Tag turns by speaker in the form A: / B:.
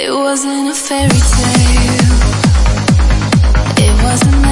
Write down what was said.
A: It wasn't a fairy tale. It wasn't